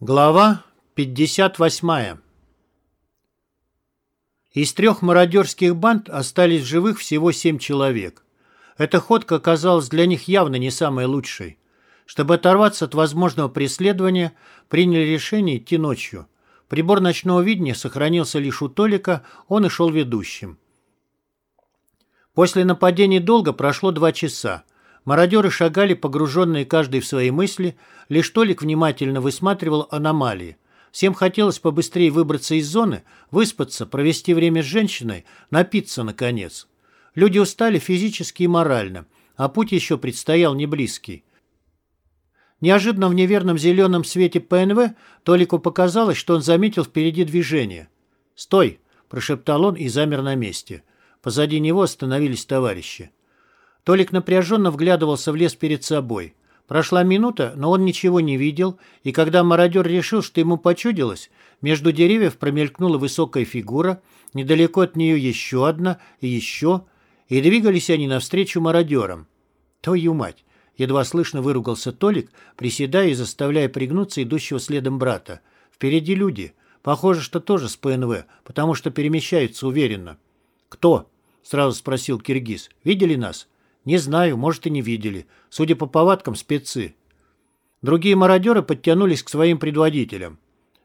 Глава 58 Из трех мародерских банд остались в живых всего семь человек. Эта ходка оказалась для них явно не самой лучшей. Чтобы оторваться от возможного преследования, приняли решение идти ночью. Прибор ночного видения сохранился лишь у Толика, он и шел ведущим. После нападения долго прошло два часа. Мародеры шагали, погруженные каждый в свои мысли, лишь Толик внимательно высматривал аномалии. Всем хотелось побыстрее выбраться из зоны, выспаться, провести время с женщиной, напиться, наконец. Люди устали физически и морально, а путь еще предстоял не близкий. Неожиданно в неверном зеленом свете ПНВ Толику показалось, что он заметил впереди движение. «Стой!» – прошептал он и замер на месте. Позади него остановились товарищи. Толик напряженно вглядывался в лес перед собой. Прошла минута, но он ничего не видел, и когда мародер решил, что ему почудилось, между деревьев промелькнула высокая фигура, недалеко от нее еще одна и еще, и двигались они навстречу мародерам. Твою мать! Едва слышно выругался Толик, приседая и заставляя пригнуться идущего следом брата. Впереди люди. Похоже, что тоже с ПНВ, потому что перемещаются уверенно. «Кто?» — сразу спросил Киргиз. «Видели нас?» Не знаю, может и не видели. Судя по повадкам, спецы. Другие мародеры подтянулись к своим предводителям.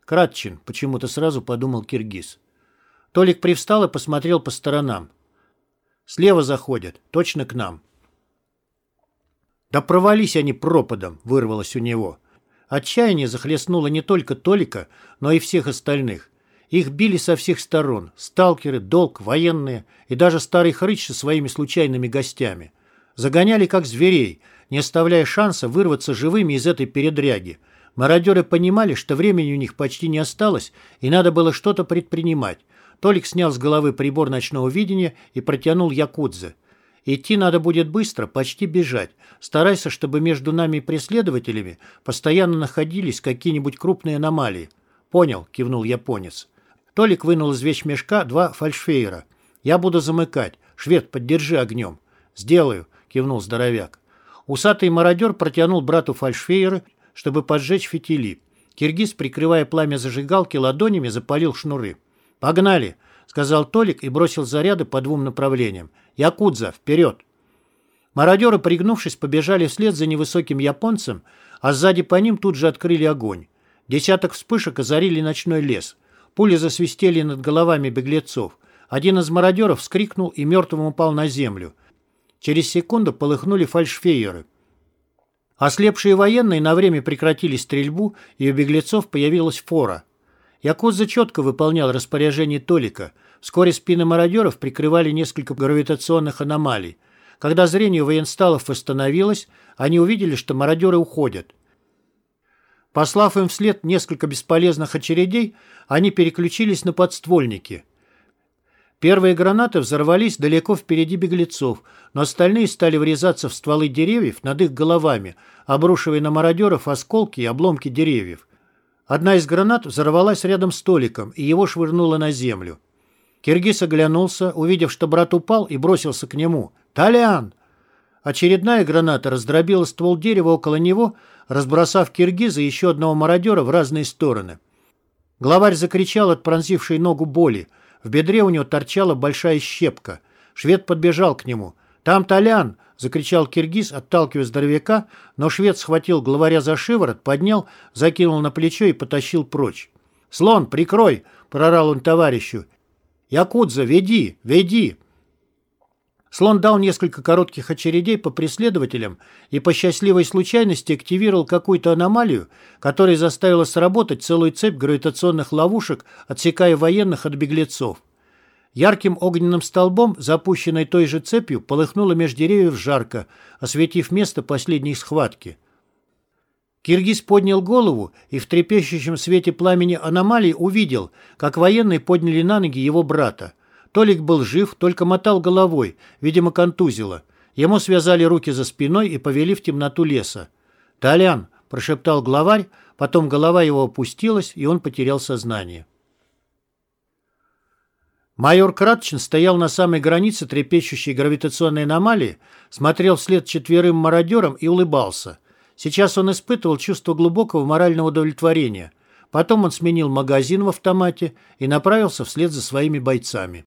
Кратчин, почему-то сразу подумал Киргиз. Толик привстал и посмотрел по сторонам. Слева заходят, точно к нам. Да провались они пропадом, вырвалось у него. Отчаяние захлестнуло не только Толика, но и всех остальных. Их били со всех сторон. Сталкеры, долг, военные и даже старый хрыч со своими случайными гостями. Загоняли как зверей, не оставляя шанса вырваться живыми из этой передряги. Мародеры понимали, что времени у них почти не осталось, и надо было что-то предпринимать. Толик снял с головы прибор ночного видения и протянул Якудзе. Идти надо будет быстро, почти бежать. Старайся, чтобы между нами и преследователями постоянно находились какие-нибудь крупные аномалии. Понял, кивнул японец. Толик вынул из вещмешка два фальшфейера. Я буду замыкать. Швед, поддержи огнем. Сделаю кивнул здоровяк. Усатый мародер протянул брату фальшфейеры, чтобы поджечь фитили. Киргиз, прикрывая пламя зажигалки ладонями, запалил шнуры. «Погнали!» — сказал Толик и бросил заряды по двум направлениям. «Якудза, вперед!» Мародеры, пригнувшись, побежали вслед за невысоким японцем, а сзади по ним тут же открыли огонь. Десяток вспышек озарили ночной лес. Пули засвистели над головами беглецов. Один из мародеров вскрикнул и мертвым упал на землю. Через секунду полыхнули фальшфейеры. Ослепшие военные на время прекратили стрельбу, и у беглецов появилась фора. Якудза четко выполнял распоряжение Толика. Вскоре спины мародеров прикрывали несколько гравитационных аномалий. Когда зрение военсталов восстановилось, они увидели, что мародеры уходят. Послав им вслед несколько бесполезных очередей, они переключились на подствольники – Первые гранаты взорвались далеко впереди беглецов, но остальные стали врезаться в стволы деревьев над их головами, обрушивая на мародеров осколки и обломки деревьев. Одна из гранат взорвалась рядом с столиком, и его швырнуло на землю. Киргиз оглянулся, увидев, что брат упал, и бросился к нему. «Толян!» Очередная граната раздробила ствол дерева около него, разбросав Киргиза и еще одного мародера в разные стороны. Главарь закричал от пронзившей ногу боли – в бедре у него торчала большая щепка. Швед подбежал к нему. «Там Толян!» — закричал киргиз, отталкивая здоровяка, но швед схватил главаря за шиворот, поднял, закинул на плечо и потащил прочь. «Слон, прикрой!» — прорал он товарищу. «Якудза, веди, веди!» Слон дал несколько коротких очередей по преследователям и по счастливой случайности активировал какую-то аномалию, которая заставила сработать целую цепь гравитационных ловушек, отсекая военных от беглецов. Ярким огненным столбом, запущенной той же цепью, полыхнуло меж деревьев жарко, осветив место последней схватки. Киргиз поднял голову и в трепещущем свете пламени аномалии увидел, как военные подняли на ноги его брата. Толик был жив, только мотал головой, видимо, контузило. Ему связали руки за спиной и повели в темноту леса. «Толян!» – прошептал главарь, потом голова его опустилась, и он потерял сознание. Майор Кратчин стоял на самой границе трепещущей гравитационной аномалии, смотрел вслед четверым мародерам и улыбался. Сейчас он испытывал чувство глубокого морального удовлетворения. Потом он сменил магазин в автомате и направился вслед за своими бойцами.